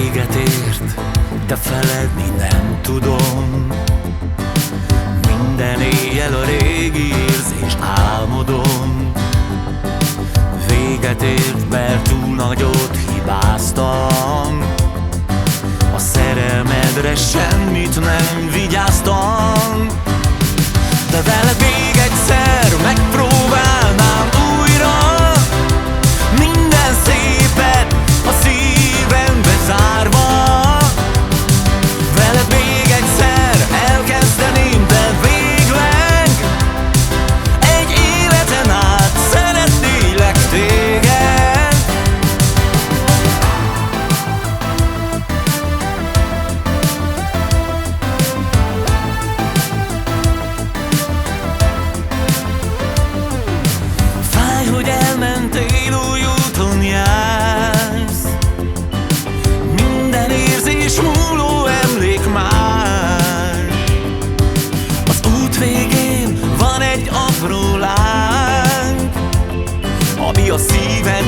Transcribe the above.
véget ért, de feledni nem tudom. Minden éjjel a régi egy apró láng, ami a szíved